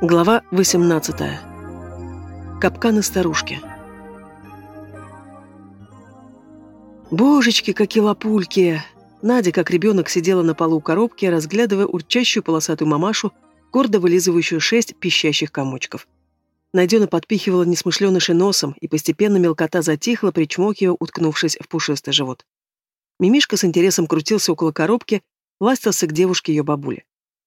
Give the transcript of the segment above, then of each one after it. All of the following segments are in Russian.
Глава 18. Капканы старушки. Божечки, какие лапульки! Надя, как ребенок, сидела на полу коробки, разглядывая урчащую полосатую мамашу, гордо вылизывающую шесть пищащих комочков. Найдена подпихивала несмышленыши носом, и постепенно мелкота затихла, причмокивая, уткнувшись в пушистый живот. Мимишка с интересом крутился около коробки, ластился к девушке ее бабуле.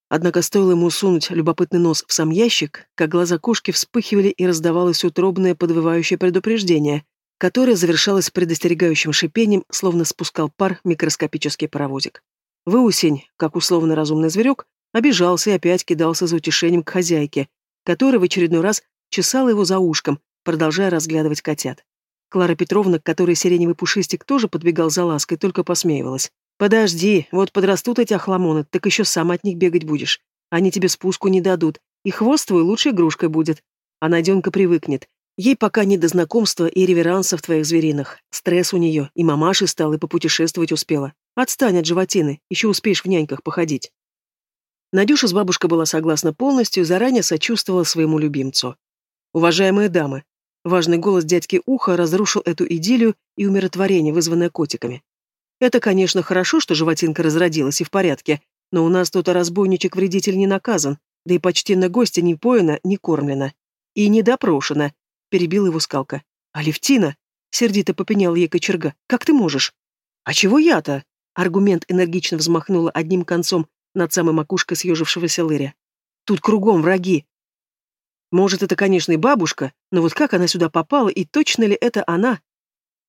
Однако стоило ему сунуть любопытный нос в сам ящик, как глаза кошки вспыхивали и раздавалось утробное подвывающее предупреждение, которое завершалось предостерегающим шипением, словно спускал пар микроскопический паровозик. Выусень, как условно разумный зверек, обижался и опять кидался за утешением к хозяйке, которая в очередной раз чесала его за ушком, продолжая разглядывать котят. Клара Петровна, которой сиреневый пушистик тоже подбегал за лаской, только посмеивалась. «Подожди, вот подрастут эти охламоны, так еще сам от них бегать будешь. Они тебе спуску не дадут, и хвост твой лучшей игрушкой будет. А Наденка привыкнет. Ей пока не до знакомства и реверансов твоих звериных. Стресс у нее, и мамаши стал, и попутешествовать успела. Отстань от животины, еще успеешь в няньках походить». Надюша с бабушкой была согласна полностью и заранее сочувствовала своему любимцу. «Уважаемые дамы!» Важный голос дядьки Уха разрушил эту идиллию и умиротворение, вызванное котиками. Это, конечно, хорошо, что животинка разродилась и в порядке, но у нас тут разбойничек-вредитель не наказан, да и почтенная гостья не поена, не кормлена. И не допрошена, перебил его скалка. Алевтина, сердито попенял ей кочерга, как ты можешь? А чего я-то? Аргумент энергично взмахнула одним концом над самой макушкой съежившегося лыря. Тут кругом враги. Может, это, конечно, и бабушка, но вот как она сюда попала, и точно ли это она?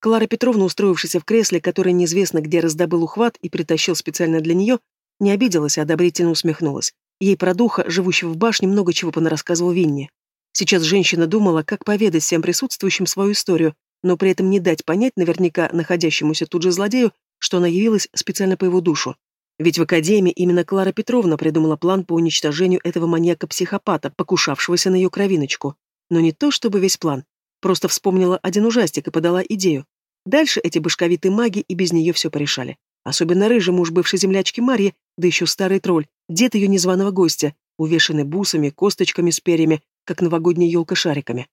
Клара Петровна, устроившаяся в кресле, которое неизвестно где раздобыл ухват и притащил специально для нее, не обиделась, а одобрительно усмехнулась. Ей про духа, живущего в башне, много чего понарассказывал Винни. Сейчас женщина думала, как поведать всем присутствующим свою историю, но при этом не дать понять наверняка находящемуся тут же злодею, что она явилась специально по его душу. Ведь в Академии именно Клара Петровна придумала план по уничтожению этого маньяка-психопата, покушавшегося на ее кровиночку. Но не то чтобы весь план. Просто вспомнила один ужастик и подала идею. Дальше эти башковитые маги и без нее все порешали. Особенно рыжий муж бывшей землячки Марьи, да еще старый тролль, дед ее незваного гостя, увешанный бусами, косточками с перьями, как новогодняя елка шариками.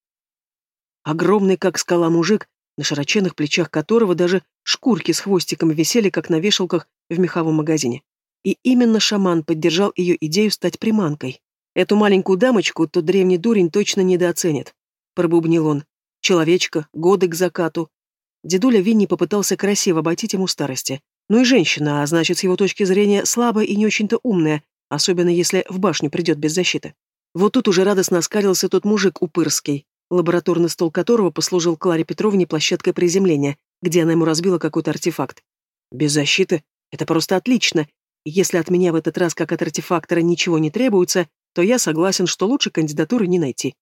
Огромный, как скала мужик, на широченных плечах которого даже шкурки с хвостиками висели, как на вешалках в меховом магазине. И именно шаман поддержал ее идею стать приманкой. Эту маленькую дамочку тот древний дурень точно недооценит, пробубнил он. Человечка, годы к закату. Дедуля Винни попытался красиво обойтить ему старости. Ну и женщина, а значит, с его точки зрения, слабая и не очень-то умная, особенно если в башню придет без защиты. Вот тут уже радостно оскалился тот мужик упырский, лабораторный стол которого послужил Кларе Петровне площадкой приземления, где она ему разбила какой-то артефакт. Без защиты? Это просто отлично. Если от меня в этот раз, как от артефактора, ничего не требуется, то я согласен, что лучше кандидатуры не найти.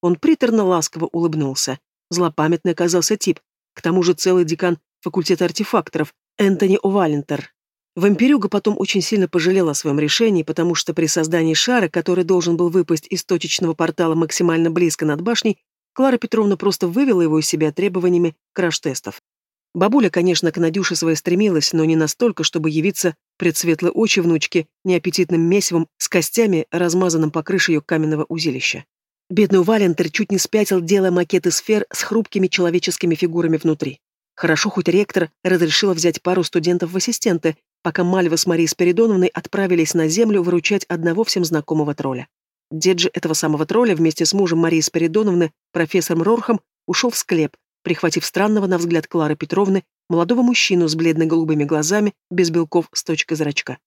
Он приторно-ласково улыбнулся. Злопамятный оказался тип. К тому же целый декан факультета артефакторов, Энтони Овалентер. Вампирюга потом очень сильно пожалел о своем решении, потому что при создании шара, который должен был выпасть из точечного портала максимально близко над башней, Клара Петровна просто вывела его из себя требованиями краш-тестов. Бабуля, конечно, к Надюше своей стремилась, но не настолько, чтобы явиться пред светлой очи внучки неаппетитным месивом с костями, размазанным по крыше ее каменного узилища. Бедный Валентер чуть не спятил, делая макеты сфер с хрупкими человеческими фигурами внутри. Хорошо, хоть ректор разрешила взять пару студентов в ассистенты, пока Мальва с Марией Спиридоновной отправились на землю выручать одного всем знакомого тролля. Дед же этого самого тролля вместе с мужем Марии Спиридоновны, профессором Рорхом, ушел в склеп, прихватив странного, на взгляд Клары Петровны, молодого мужчину с бледно-голубыми глазами, без белков с точкой зрачка.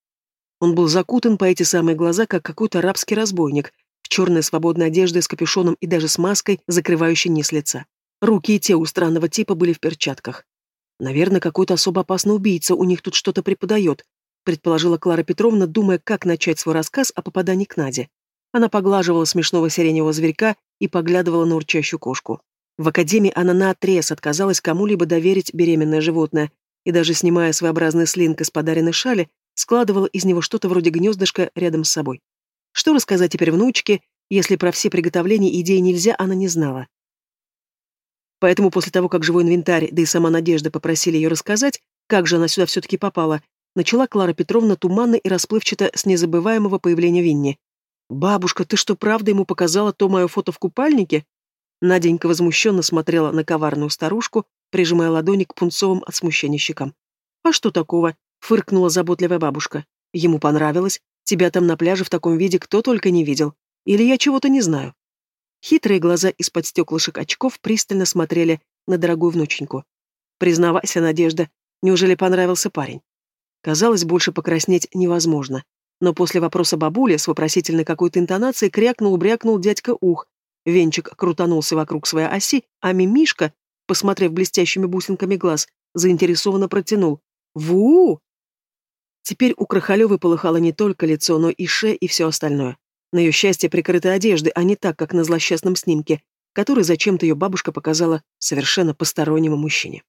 Он был закутан по эти самые глаза, как какой-то арабский разбойник, в черной свободной одежде с капюшоном и даже с маской, закрывающей низ лица. Руки и те у странного типа были в перчатках. Наверное, какой-то особо опасный убийца у них тут что-то преподает, предположила Клара Петровна, думая, как начать свой рассказ о попадании к Наде. Она поглаживала смешного сиреневого зверька и поглядывала на урчащую кошку. В академии она наотрез отказалась кому-либо доверить беременное животное, и даже снимая своеобразный слинг из подаренной шали, складывала из него что-то вроде гнездышка рядом с собой. Что рассказать теперь внучке, если про все приготовления идеи нельзя, она не знала. Поэтому после того, как живой инвентарь, да и сама Надежда попросили ее рассказать, как же она сюда все-таки попала, начала Клара Петровна туманно и расплывчато с незабываемого появления Винни. «Бабушка, ты что, правда ему показала то мое фото в купальнике?» Наденька возмущенно смотрела на коварную старушку, прижимая ладони к пунцовым от смущения щекам. «А что такого?» — фыркнула заботливая бабушка. «Ему понравилось. Тебя там на пляже в таком виде кто только не видел. Или я чего-то не знаю?» Хитрые глаза из-под стеклышек очков пристально смотрели на дорогую внученьку. «Признавайся, Надежда, неужели понравился парень?» Казалось, больше покраснеть невозможно. Но после вопроса бабули с вопросительной какой-то интонацией крякнул-брякнул дядька ух. Венчик крутанулся вокруг своей оси, а мимишка, посмотрев блестящими бусинками глаз, заинтересованно протянул. «Ву!» Теперь у Крахалевой полыхало не только лицо, но и шея и все остальное. На ее счастье прикрыты одежды, а не так, как на злосчастном снимке, который зачем-то ее бабушка показала совершенно постороннему мужчине.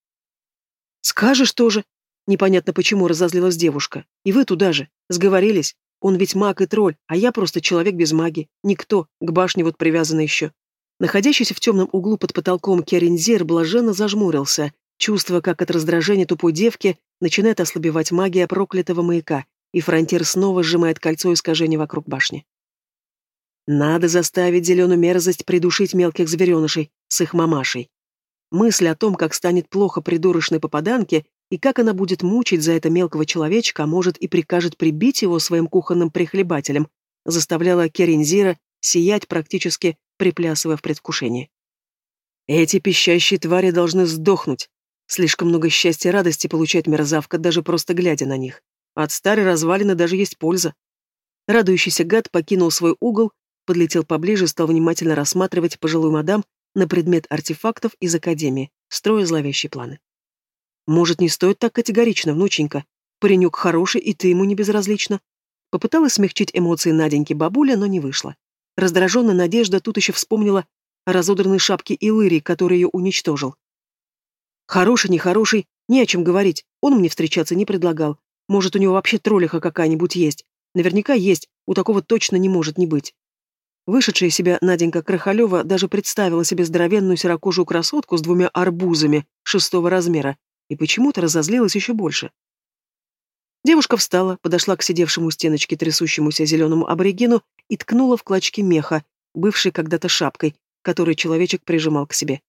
«Скажешь тоже!» Непонятно почему разозлилась девушка. «И вы туда же. Сговорились. Он ведь маг и тролль, а я просто человек без маги. Никто, к башне вот привязан еще. Находящийся в темном углу под потолком Керензер блаженно зажмурился, чувствуя, как от раздражения тупой девки начинает ослабевать магия проклятого маяка, и фронтир снова сжимает кольцо искажения вокруг башни. Надо заставить зеленую мерзость придушить мелких зверенышей с их мамашей. Мысль о том, как станет плохо придурочной попаданке, и как она будет мучить за это мелкого человечка, а может и прикажет прибить его своим кухонным прихлебателем, заставляла Керензира сиять практически, приплясывая в предвкушении. Эти пищащие твари должны сдохнуть. Слишком много счастья и радости получает мерзавка, даже просто глядя на них. От старой развалины даже есть польза. Радующийся гад покинул свой угол, подлетел поближе и стал внимательно рассматривать пожилую мадам на предмет артефактов из Академии, строя зловещие планы. Может, не стоит так категорично, внученька? Паренек хороший, и ты ему не безразлична. Попыталась смягчить эмоции Наденьки бабуля, но не вышло. Раздраженная Надежда тут еще вспомнила о разодранной шапке Илырии, который ее уничтожил. Хороший, нехороший, не о чем говорить, он мне встречаться не предлагал. Может, у него вообще троллиха какая-нибудь есть. Наверняка есть, у такого точно не может не быть. Вышедшая себя Наденька Крахалева даже представила себе здоровенную серокожую красотку с двумя арбузами шестого размера, и почему-то разозлилась еще больше. Девушка встала, подошла к сидевшему у стеночки трясущемуся зеленому аборигену и ткнула в клочки меха, бывшей когда-то шапкой, которую человечек прижимал к себе.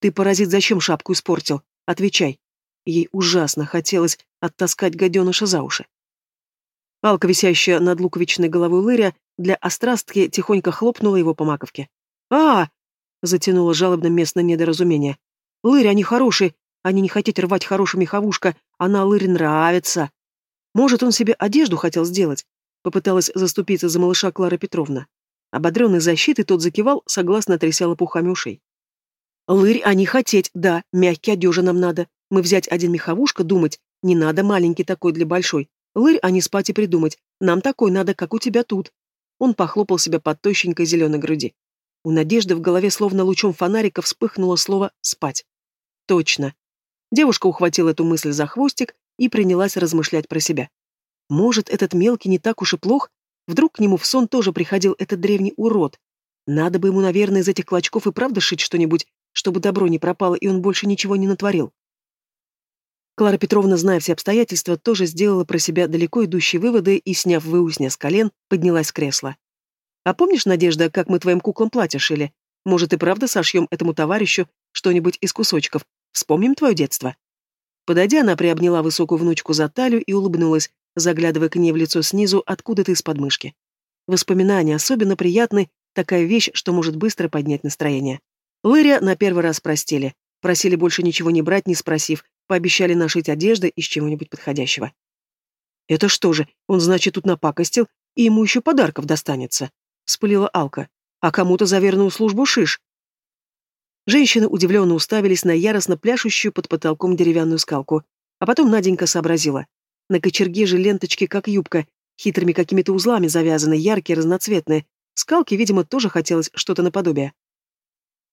«Ты, паразит, зачем шапку испортил? Отвечай!» Ей ужасно хотелось оттаскать гаденыша за уши. Алка, висящая над луковичной головой лыря, для острастки тихонько хлопнула его по маковке. а затянуло жалобно местное недоразумение. «Лырь, они хорошие, они не хотите рвать хорошую меховушка, она Лыре нравится. Может, он себе одежду хотел сделать? Попыталась заступиться за малыша Клара Петровна. Ободренный защитой, тот закивал, согласно тряся лопухами ушей. «Лырь, а не хотеть, да, мягкий одежа нам надо. Мы взять один меховушка, думать, не надо маленький такой для большой. Лырь, а не спать и придумать, нам такой надо, как у тебя тут». Он похлопал себя под тощенькой зеленой груди. У Надежды в голове словно лучом фонарика вспыхнуло слово «спать». Точно. Девушка ухватила эту мысль за хвостик и принялась размышлять про себя. Может, этот мелкий не так уж и плох? Вдруг к нему в сон тоже приходил этот древний урод? Надо бы ему, наверное, из этих клочков и правда шить что-нибудь, чтобы добро не пропало, и он больше ничего не натворил. Клара Петровна, зная все обстоятельства, тоже сделала про себя далеко идущие выводы и, сняв выусня с колен, поднялась с кресла. «А помнишь, Надежда, как мы твоим куклам платье шили? Может, и правда сошьем этому товарищу что-нибудь из кусочков, Вспомним твое детство». Подойдя, она приобняла высокую внучку за талию и улыбнулась, заглядывая к ней в лицо снизу, откуда-то из подмышки. Воспоминания особенно приятны, такая вещь, что может быстро поднять настроение. Лыря на первый раз простили. Просили больше ничего не брать, не спросив, пообещали нашить одежды из чего-нибудь подходящего. «Это что же, он, значит, тут напакостил, и ему еще подарков достанется?» — вспылила Алка. «А кому-то за верную службу шиш. Женщины удивленно уставились на яростно пляшущую под потолком деревянную скалку. А потом Наденька сообразила. На кочерге же ленточки, как юбка, хитрыми какими-то узлами завязаны, яркие, разноцветные. Скалке, видимо, тоже хотелось что-то наподобие.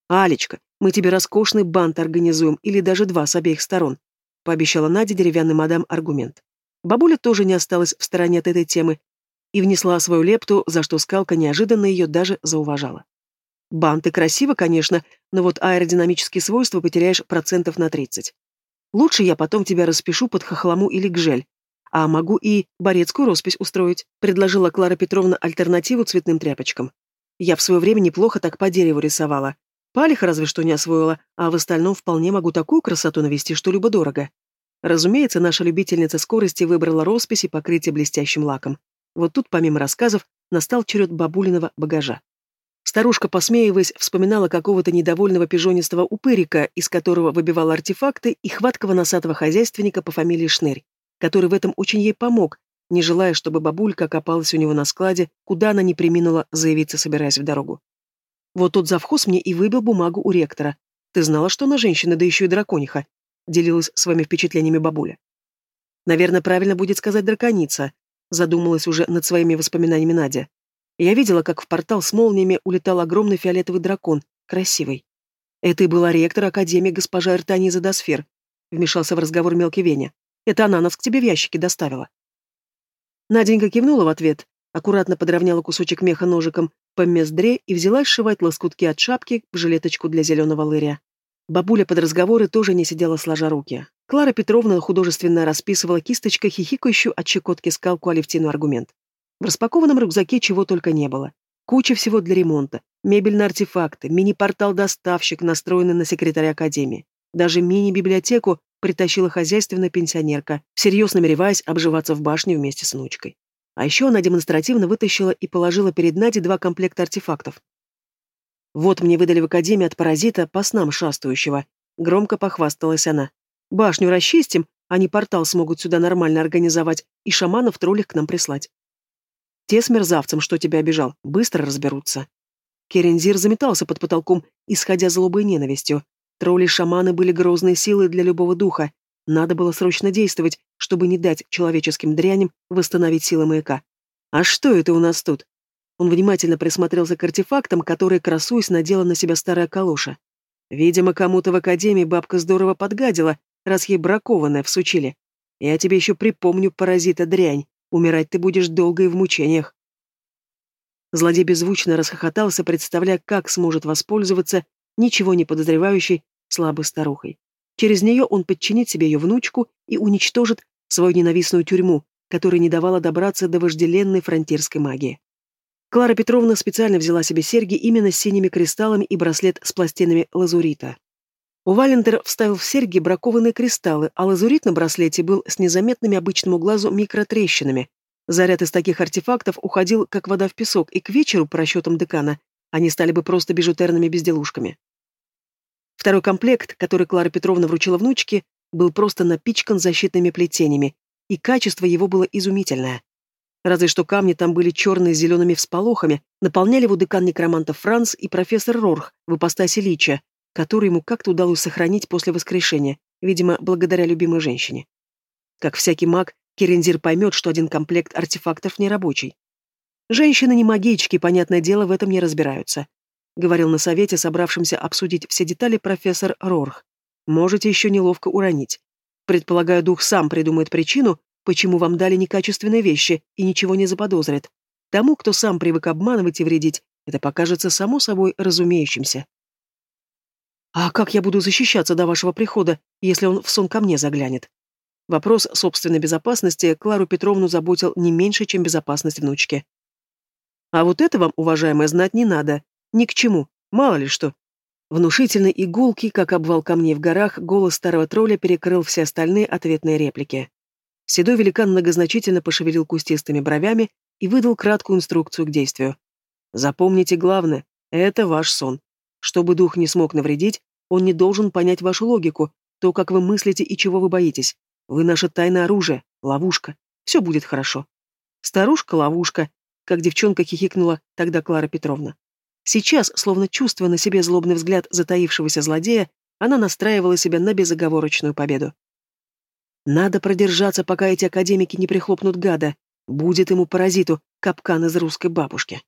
«Алечка, мы тебе роскошный бант организуем, или даже два с обеих сторон», пообещала Надя деревянный мадам аргумент. Бабуля тоже не осталась в стороне от этой темы и внесла свою лепту, за что скалка неожиданно ее даже зауважала. Банты красиво, конечно, но вот аэродинамические свойства потеряешь процентов на 30. Лучше я потом тебя распишу под хохлому или гжель. А могу и борецкую роспись устроить, предложила Клара Петровна альтернативу цветным тряпочкам. Я в свое время неплохо так по дереву рисовала. Палих разве что не освоила, а в остальном вполне могу такую красоту навести, что любо-дорого. Разумеется, наша любительница скорости выбрала роспись и покрытие блестящим лаком. Вот тут, помимо рассказов, настал черед бабулиного багажа. Старушка, посмеиваясь, вспоминала какого-то недовольного пижонистого упырика, из которого выбивала артефакты, и хваткого носатого хозяйственника по фамилии Шнырь, который в этом очень ей помог, не желая, чтобы бабулька окопалась у него на складе, куда она не приминула заявиться, собираясь в дорогу. Вот тот завхоз мне и выбил бумагу у ректора. Ты знала, что она женщина, да еще и дракониха? Делилась своими впечатлениями бабуля. Наверное, правильно будет сказать драконица, задумалась уже над своими воспоминаниями Надя. Я видела, как в портал с молниями улетал огромный фиолетовый дракон, красивый. Это и была ректор Академии госпожа Эртаниза Досфер, вмешался в разговор мелкий Веня. Это она нас к тебе в ящике доставила. Наденька кивнула в ответ, аккуратно подровняла кусочек меха ножиком по мездре и взялась сшивать лоскутки от шапки в жилеточку для зеленого лыря. Бабуля под разговоры тоже не сидела сложа руки. Клара Петровна художественно расписывала кисточкой хихикающую от щекотки скалку Алевтину аргумент. В распакованном рюкзаке чего только не было. Куча всего для ремонта, мебельные артефакты, мини-портал-доставщик, настроенный на секретаря Академии. Даже мини-библиотеку притащила хозяйственная пенсионерка, всерьез намереваясь обживаться в башне вместе с внучкой. А еще она демонстративно вытащила и положила перед Надей два комплекта артефактов. «Вот мне выдали в Академии от паразита по снам шастающего», — громко похвасталась она. «Башню расчистим, они портал смогут сюда нормально организовать и шаманов троллих к нам прислать. Те с мерзавцем, что тебя обижал, быстро разберутся». Керензир заметался под потолком, исходя злобой и ненавистью. Тролли-шаманы были грозной силой для любого духа, надо было срочно действовать, чтобы не дать человеческим дряням восстановить силы маяка. «А что это у нас тут?» Он внимательно присмотрелся к артефактам, которые, красуясь, надела на себя старая калоша. Видимо, кому-то в академии бабка здорово подгадила, раз ей бракованное всучили. Я тебе еще припомню, паразита дрянь, умирать ты будешь долго и в мучениях. Злодей беззвучно расхохотался, представляя, как сможет воспользоваться ничего не подозревающей слабой старухой. Через нее он подчинит себе ее внучку и уничтожит свою ненавистную тюрьму, которая не давала добраться до вожделенной фронтирской магии. Клара Петровна специально взяла себе серьги именно с синими кристаллами и браслет с пластинами лазурита. Валентер вставил в серьги бракованные кристаллы, а лазурит на браслете был с незаметными обычному глазу микротрещинами. Заряд из таких артефактов уходил, как вода в песок, и к вечеру, по расчетам декана, они стали бы просто бижутерными безделушками. Второй комплект, который Клара Петровна вручила внучке, был просто напичкан защитными плетениями, и качество его было изумительное. Разве что камни там были черные с зелеными всполохами, наполняли его декан некромантов Франц и профессор Рорх в ипостаси Лича, который ему как-то удалось сохранить после воскрешения, видимо, благодаря любимой женщине. Как всякий маг, Керензир поймет, что один комплект артефактов нерабочий. Женщины не магички, понятное дело, в этом не разбираются. — говорил на совете, собравшемся обсудить все детали профессор Рорх. «Можете еще неловко уронить. Предполагаю, дух сам придумает причину, почему вам дали некачественные вещи и ничего не заподозрит. Тому, кто сам привык обманывать и вредить, это покажется само собой разумеющимся. «А как я буду защищаться до вашего прихода, если он в сон ко мне заглянет?» Вопрос собственной безопасности Клару Петровну заботил не меньше, чем безопасность внучки. «А вот это вам, уважаемая, знать не надо», ни к чему, мало ли что. Внушительный и как обвал камней в горах, голос старого тролля перекрыл все остальные ответные реплики. Седой великан многозначительно пошевелил кустистыми бровями и выдал краткую инструкцию к действию. Запомните главное, это ваш сон. Чтобы дух не смог навредить, он не должен понять вашу логику, то, как вы мыслите и чего вы боитесь. Вы наше тайное оружие, ловушка. Все будет хорошо. Старушка-ловушка, как девчонка хихикнула тогда Клара Петровна. Сейчас, словно чувствуя на себе злобный взгляд затаившегося злодея, она настраивала себя на безоговорочную победу. Надо продержаться, пока эти академики не прихлопнут гада. Будет ему паразиту капкан из русской бабушки.